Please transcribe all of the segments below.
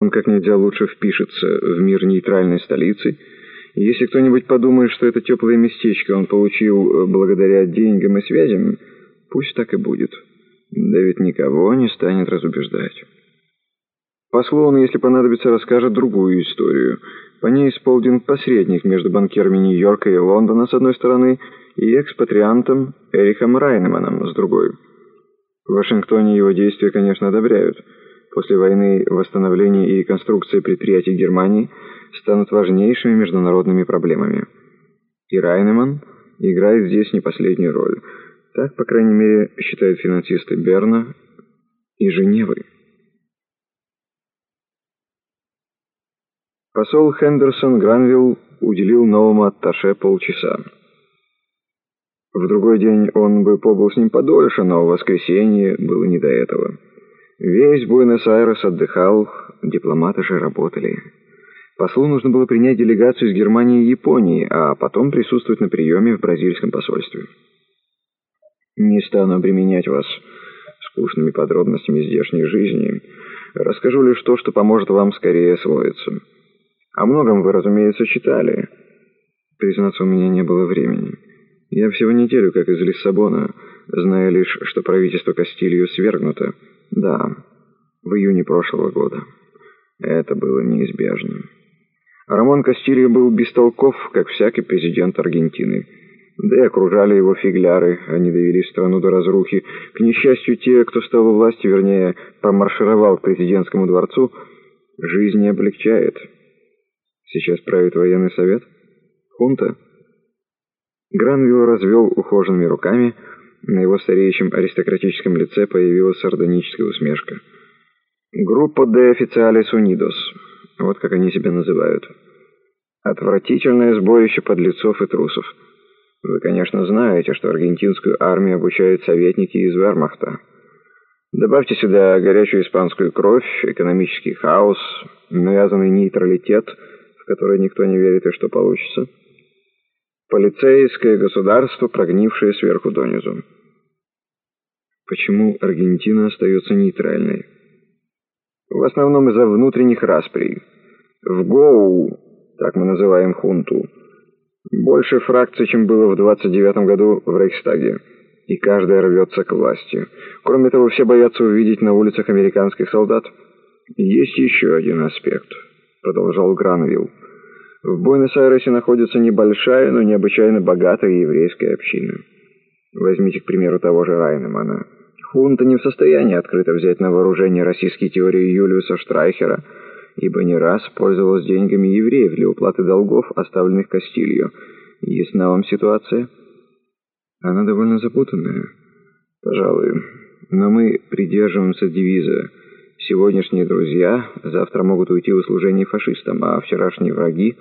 Он как нельзя лучше впишется в мир нейтральной столицы. Если кто-нибудь подумает, что это теплое местечко он получил благодаря деньгам и связям, пусть так и будет. Да ведь никого не станет разубеждать. Послу он, если понадобится, расскажет другую историю. По ней Сполдинг посредник между банкирами Нью-Йорка и Лондона с одной стороны и экспатриантом Эрихом Райнеманом с другой. В Вашингтоне его действия, конечно, одобряют. После войны восстановление и реконструкция предприятий Германии станут важнейшими международными проблемами. И Райнеман играет здесь не последнюю роль. Так, по крайней мере, считают финансисты Берна и Женевы. Посол Хендерсон Гранвилл уделил новому атташе полчаса. В другой день он бы побыл с ним подольше, но в воскресенье было не до этого. Весь Буэнос-Айрес отдыхал, дипломаты же работали. Послу нужно было принять делегацию из Германии и Японии, а потом присутствовать на приеме в бразильском посольстве. Не стану обременять вас скучными подробностями здешней жизни. Расскажу лишь то, что поможет вам скорее освоиться. О многом вы, разумеется, читали. Признаться, у меня не было времени. Я всего неделю как из Лиссабона, зная лишь, что правительство Кастилью свергнуто. Да, в июне прошлого года. Это было неизбежно. Рамон Кастильо был бестолков, как всякий президент Аргентины. Да и окружали его фигляры, они довели страну до разрухи. К несчастью, те, кто стал у власти, вернее, промаршировал к президентскому дворцу, жизнь не облегчает. Сейчас правит военный совет? Хунта? Гранвилл развел ухоженными руками. На его стареющем аристократическом лице появилась сардоническая усмешка. «Группа де официалис унидос». Вот как они себя называют. Отвратительное сборище подлецов и трусов. Вы, конечно, знаете, что аргентинскую армию обучают советники из вермахта. Добавьте сюда горячую испанскую кровь, экономический хаос, навязанный нейтралитет — которой никто не верит и что получится. Полицейское государство, прогнившее сверху донизу. Почему Аргентина остается нейтральной? В основном из-за внутренних расприй. В Гоу, так мы называем хунту, больше фракций, чем было в 29 году в Рейхстаге. И каждая рвется к власти. Кроме того, все боятся увидеть на улицах американских солдат. Есть еще один аспект – продолжал Гранвилл. В Буэнос-Айресе находится небольшая, но необычайно богатая еврейская община. Возьмите, к примеру, того же Райнемана. Хунта не в состоянии открыто взять на вооружение российские теории Юлиуса Штрайхера, ибо не раз пользовалась деньгами евреев для уплаты долгов, оставленных Кастилью. Ясна вам ситуация? Она довольно запутанная. Пожалуй. Но мы придерживаемся девиза Сегодняшние друзья завтра могут уйти в услужение фашистам, а вчерашние враги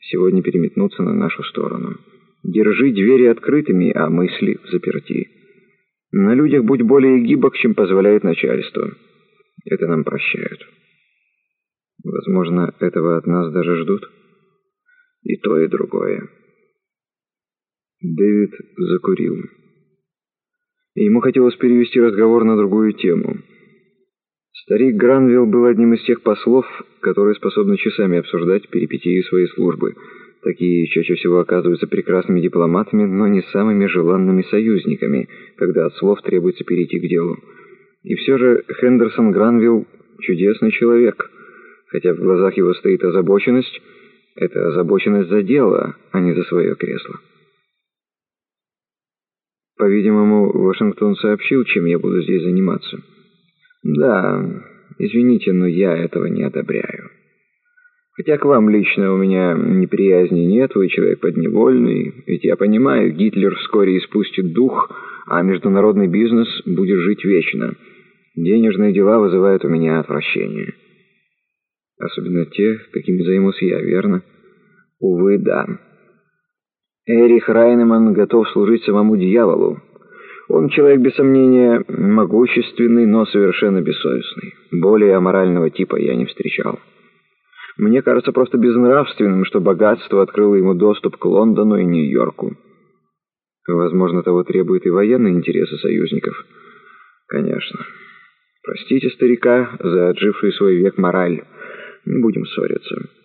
сегодня переметнутся на нашу сторону. Держи двери открытыми, а мысли заперти. На людях будь более гибок, чем позволяет начальство. Это нам прощают. Возможно, этого от нас даже ждут. И то, и другое. Дэвид закурил. Ему хотелось перевести разговор на другую тему — Старик Гранвилл был одним из тех послов, которые способны часами обсуждать перипетии своей службы. Такие чаще всего оказываются прекрасными дипломатами, но не самыми желанными союзниками, когда от слов требуется перейти к делу. И все же Хендерсон Гранвилл — чудесный человек. Хотя в глазах его стоит озабоченность, это озабоченность за дело, а не за свое кресло. По-видимому, Вашингтон сообщил, чем я буду здесь заниматься. «Да, извините, но я этого не одобряю. Хотя к вам лично у меня неприязни нет, вы человек подневольный, ведь я понимаю, Гитлер вскоре испустит дух, а международный бизнес будет жить вечно. Денежные дела вызывают у меня отвращение. Особенно те, какими займусь я, верно? Увы, да. Эрих Райнеман готов служить самому дьяволу. Он человек, без сомнения, могущественный, но совершенно бессовестный. Более аморального типа я не встречал. Мне кажется просто безнравственным, что богатство открыло ему доступ к Лондону и Нью-Йорку. Возможно, того требуют и военные интересы союзников. Конечно. Простите старика за отживший свой век мораль. Не будем ссориться».